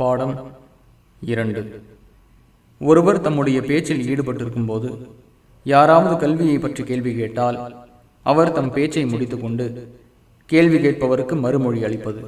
பாடம் இரண்டு. ஒருவர் தம்முடைய பேச்சில் ஈடுபட்டிருக்கும் போது யாராவது கல்வியை பற்றி கேள்வி கேட்டால் அவர் தம் பேச்சை முடித்துக்கொண்டு கேள்வி கேட்பவருக்கு மறுமொழி அளிப்பது.